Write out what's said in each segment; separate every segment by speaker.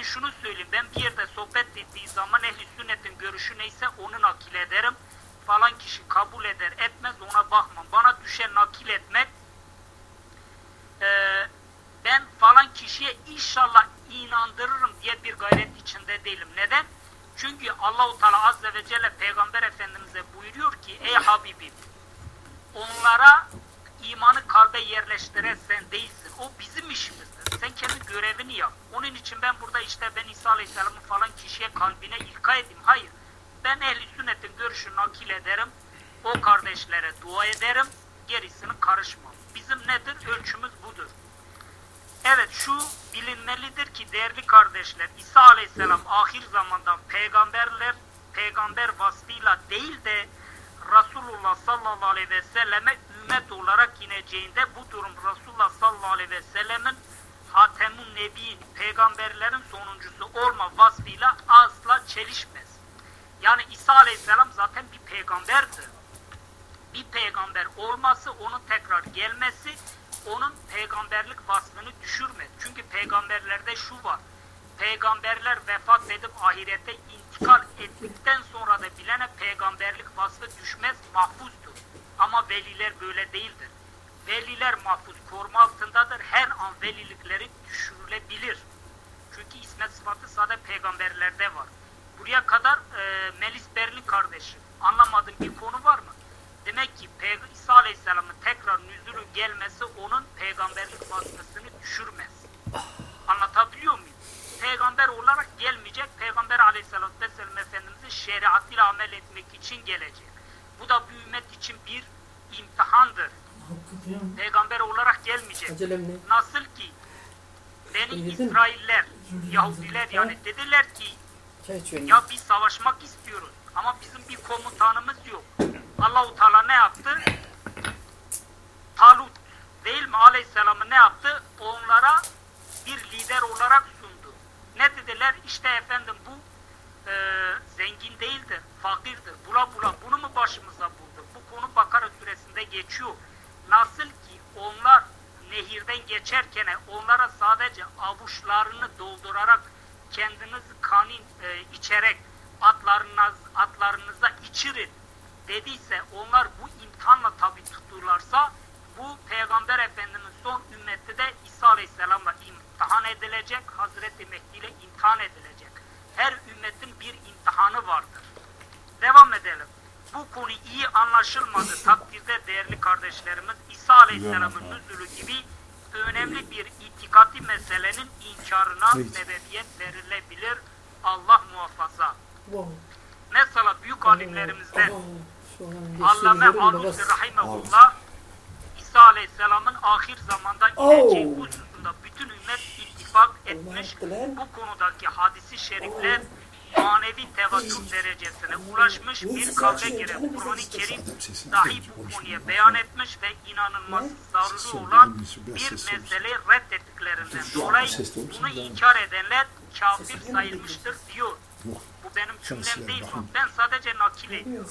Speaker 1: ben şunu söyleyeyim. Ben bir yerde sohbet ettiği zaman ehli sünnetin görüşü neyse onu nakil ederim. Falan kişi kabul eder etmez ona bakmam. Bana düşen nakil etmek eee, ben falan kişiye inşallah inandırırım diye bir gayret içinde değilim. Neden? Çünkü Allahu Teala Azze ve Celle Peygamber Efendimiz'e buyuruyor ki ey Habibim onlara imanı kalbe yerleştiren sen değilsin. O bizim işimizdir. Sen kendi görevini yap. Onun için ben burada işte ben İsa Aleyhisselam'ı falan kişiye kalbine ilka edeyim. Hayır. Ben ehli sünnetin görüşünü nakil ederim. O kardeşlere dua ederim. Gerisini karışmam. Bizim nedir? Ölçümüz budur. Evet şu bilinmelidir ki değerli kardeşler İsa Aleyhisselam ahir zamandan peygamberler peygamber vasfıyla değil de Resulullah sallallahu aleyhi ve selleme ümmet olarak ineceğinde bu durum Resulullah sallallahu aleyhi ve sellemin Hatemun Nebi'in peygamberlerin sonuncusu olma vasfıyla asla çelişmez. Yani İsa Aleyhisselam zaten bir peygamberdir bir peygamber olması, onun tekrar gelmesi, onun peygamberlik vasfını düşürmez. Çünkü peygamberlerde şu var. Peygamberler vefat edip ahirete intikal ettikten sonra da bilene peygamberlik vasfı düşmez, mahfuzdur. Ama veliler böyle değildir. Veliler mahfuz, koruma altındadır. Her an velilikleri düşürülebilir. Çünkü ismet sıfatı sadece peygamberlerde var. Buraya kadar e, Melis Berli kardeşim anlamadığın bir konu var mı? Demek ki Peyg- İsa Aleyhisselam'ın tekrar nüzulü gelmesi onun peygamberlik vasfısını düşürmez. Anlatabiliyor muyum? Peygamber olarak gelmeyecek. Peygamber Aleyhisselatü Vesselam Efendimiz'in şeriatıyla amel etmek için gelecek. Bu da bu ümmet için bir imtihandır. Peygamber olarak gelmeyecek. Nasıl ki Beni? İsrailler, Yahudiler yani dediler ki ya biz savaşmak istiyoruz ama bizim bir komutanımız yok. Allahu Teala ne yaptı? Talut değil mi Aleyhisselam'ı ne yaptı? Onlara bir lider olarak sundu. Ne dediler? İşte efendim bu e, zengin değildir, fakirdir. Bula bula bunu mu başımıza buldu? Bu konu Bakara suresinde geçiyor. Nasıl ki onlar nehirden geçerken onlara sadece avuçlarını doldurarak kendiniz kanin e, içerek atlarınız, atlarınıza içirin dediyse onlar bu imtihanla tabi tutulurlarsa bu Peygamber Efendimiz son ümmette de İsa Aleyhisselam'la imtihan edilecek, Hazreti Mehdi ile imtihan edilecek. Her ümmetin bir imtihanı vardır. Devam edelim. Bu konu iyi anlaşılmadı takdirde değerli kardeşlerimiz İsa Aleyhisselam'ın nüzulü gibi önemli bir itikati meselenin inkarına sebebiyet verilebilir. Allah muhafaza.
Speaker 2: Wow.
Speaker 1: Mesela büyük alimlerimizden Allame Alusi. Rahimahullah İsa Aleyhisselam'ın ahir zamanda ineceği
Speaker 2: Oh.
Speaker 1: hususunda bütün ümmet ittifak etmiş. Bu konudaki hadisi şerifler manevi tevatür derecesine ulaşmış bir kavle göre Kur'an-ı Kerim dahi bu konuya beyan etmiş ve inanılması zaruri olan bir meseleyi reddettiklerinden dolayı bunu inkar edenler kafir sayılmıştır diyor. Bu benim cümlem değil bak. Ben sadece nakil ediyorum.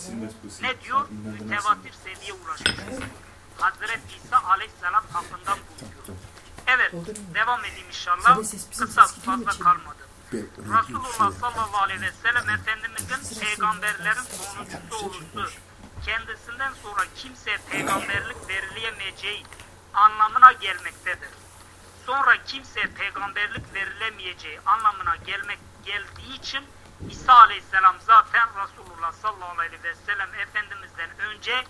Speaker 1: Ne diyor? Mütevatir seviye ulaşmış. Hazreti İsa aleyhisselam hakkından buyuruyor. Evet, devam edeyim inşallah. Kısa fazla kalmadı. Resulullah sallallahu aleyhi ve sellem Efendimizin peygamberlerin sonuncusu oluşu kendisinden sonra kimseye peygamberlik verilmeyeceği anlamına gelmektedir. Sonra kimseye peygamberlik verilemeyeceği anlamına gelmek geldiği için İsa aleyhisselam zaten Resulullah sallallahu aleyhi ve sellem Efendimizden önce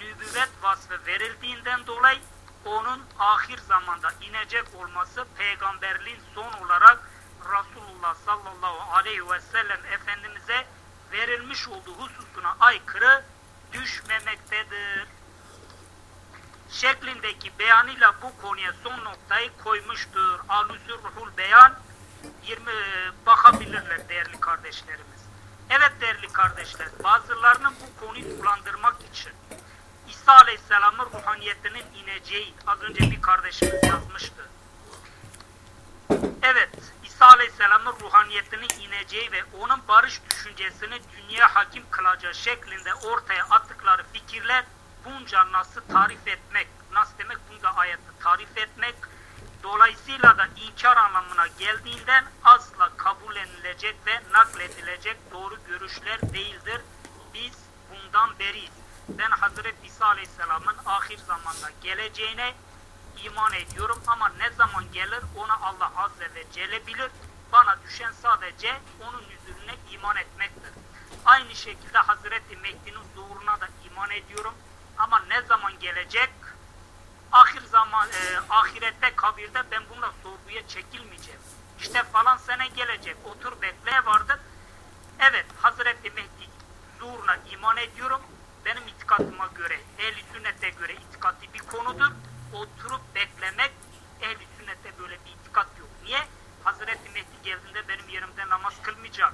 Speaker 1: nübüvvet vasfı verildiğinden dolayı onun ahir zamanda inecek olması peygamberliğin son olarak Resulullah sallallahu aleyhi ve sellem Efendimiz'e verilmiş olduğu hususuna aykırı düşmemektedir. Şeklindeki beyanıyla bu konuya son noktayı koymuştur. Alüsü Ruhul Beyan 20 bakabilirler değerli kardeşlerimiz. Evet değerli kardeşler, bazılarının bu konuyu bulandırmak için İsa Aleyhisselam'ın ruhaniyetinin ineceği az önce bir kardeşimiz yazmıştı. Evet, İsa Ruhaniyetinin ineceği ve onun barış düşüncesini dünya hakim kılacağı şeklinde ortaya attıkları fikirler bunca nasıl tarif etmek, nasıl demek bunca ayette tarif etmek, dolayısıyla da inkar anlamına geldiğinden asla kabullenilecek ve nakledilecek doğru görüşler değildir. Biz bundan beriyiz. Ben Hazreti İsa Aleyhisselam'ın ahir zamanda geleceğine iman ediyorum ama ne zaman gelir onu Allah Azze ve Celle bilir. Bana düşen sadece onun yüzüne iman etmektir. Aynı şekilde Hazreti Mehdi'nin zuhuruna da iman ediyorum. Ama ne zaman gelecek? Ahir zaman, e, ahirette, kabirde ben bununla sorguya çekilmeyeceğim. İşte falan sene gelecek. Otur bekle vardır. Evet, Hazreti Mehdi zuhuruna iman ediyorum. Benim itikatıma göre, ehl-i sünnete göre itikati bir konudur. Oturup beklemek, ehl-i sünnete böyle bir itikat yok. Niye? Hazreti Mehdi geldiğinde benim yerimde namaz kılmayacak.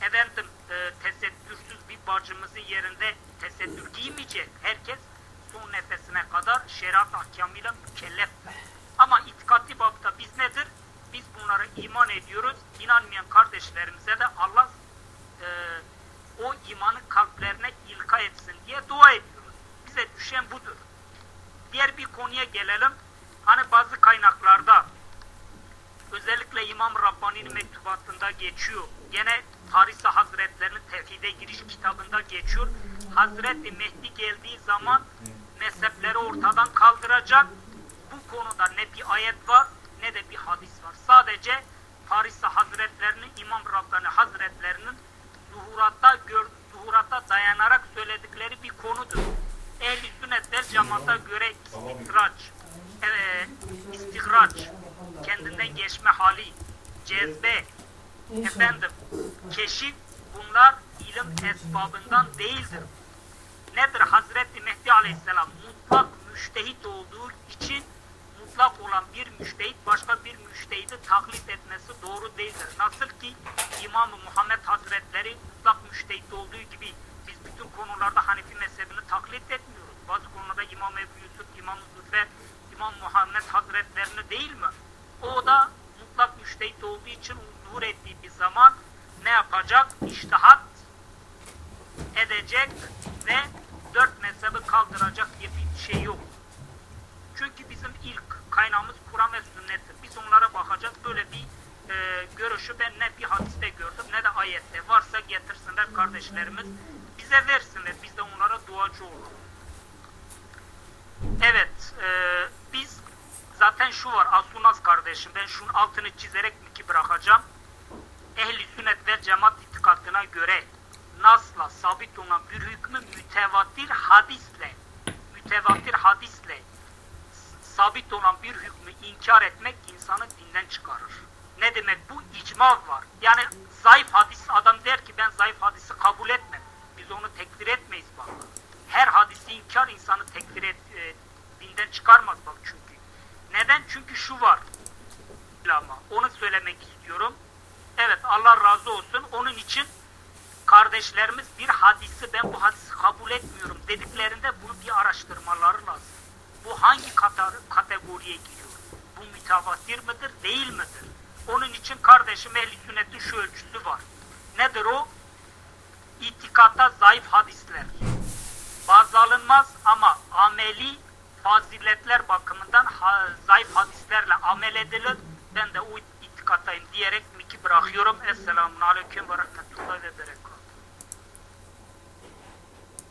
Speaker 1: Efendim, e, tesettürsüz bir bacımızın yerinde tesettür giymeyecek. Herkes son nefesine kadar şeriat ahkamıyla mükellef. Ama itikati babda biz nedir? Biz bunlara iman ediyoruz. İnanmayan kardeşlerimize de Allah e, o imanı kalplerine ilka etsin diye dua ediyoruz. Bize düşen budur. Diğer bir konuya gelelim. Hani bazı kaynaklarda özellikle İmam Rabbani'nin mektubatında geçiyor. Gene Tarisa Hazretlerinin Tevhide Giriş kitabında geçiyor. Hazreti Mehdi geldiği zaman mezhepleri ortadan kaldıracak. Bu konuda ne bir ayet var ne de bir hadis var. Sadece Tarisa Hazretlerinin İmam Rabbani Hazretlerinin zuhuratta, gör, zuhurata dayanarak söyledikleri bir konudur. Ehl-i sünnetler cemaata göre istikraç, evet, istikraç, geçme hali, cezbe, efendim, keşif bunlar ilim esbabından değildir. Nedir? Hazreti Mehdi Aleyhisselam mutlak müştehit olduğu için mutlak olan bir müştehit başka bir müştehidi taklit etmesi doğru değildir. Nasıl ki İmam-ı Muhammed Hazretleri mutlak müştehit olduğu gibi biz bütün konularda Hanefi mezhebini taklit etmiyoruz. Bazı konularda İmam Ebu Yusuf, İmam Zülfer, İmam Muhammed Hazretlerini değil mi? O da mutlak müştehit olduğu için zuhur ettiği bir zaman ne yapacak? İştihat edecek ve dört mezhebi kaldıracak diye bir şey yok. Çünkü bizim ilk kaynağımız Kur'an ve sünnettir. Biz onlara bakacağız. Böyle bir e, görüşü ben ne bir hadiste gördüm ne de ayette. Varsa getirsinler kardeşlerimiz. Bize versinler. Biz de onlara duacı olalım. Evet. E, biz zaten şu var. Asunaz kardeşim. Ben şunun altını çizerek mi ki bırakacağım. Ehli sünnet ve cemaat itikadına göre nasla sabit olan bir hükmü mütevatir hadisle mütevatir hadisle sabit olan bir hükmü inkar etmek insanı dinden çıkarır. Ne demek bu? İcma var. Yani zayıf hadis adam der ki ben zayıf hadisi kabul etmem. Biz onu tekfir etmeyiz bak. Her hadisi inkar insanı tekfir et, e, dinden çıkarmaz bak çünkü. Neden? Çünkü şu var. Ama onu söylemek istiyorum. Evet Allah razı olsun. Onun için kardeşlerimiz bir hadisi ben bu hadisi kabul etmiyorum dediklerinde bunu bir araştırmaları lazım. Bu hangi kategoriye giriyor? Bu mütevatir midir, değil midir? Onun için kardeşim ehl sünnetin şu ölçüsü var. Nedir o? İtikata zayıf hadisler. Baz alınmaz ama ameli faziletler bakımından ha, zayıf hadislerle amel edilir. Ben de o itikatayım diyerek miki bırakıyorum. Esselamun Aleyküm ve Rahmetullah ve Berekatuhu.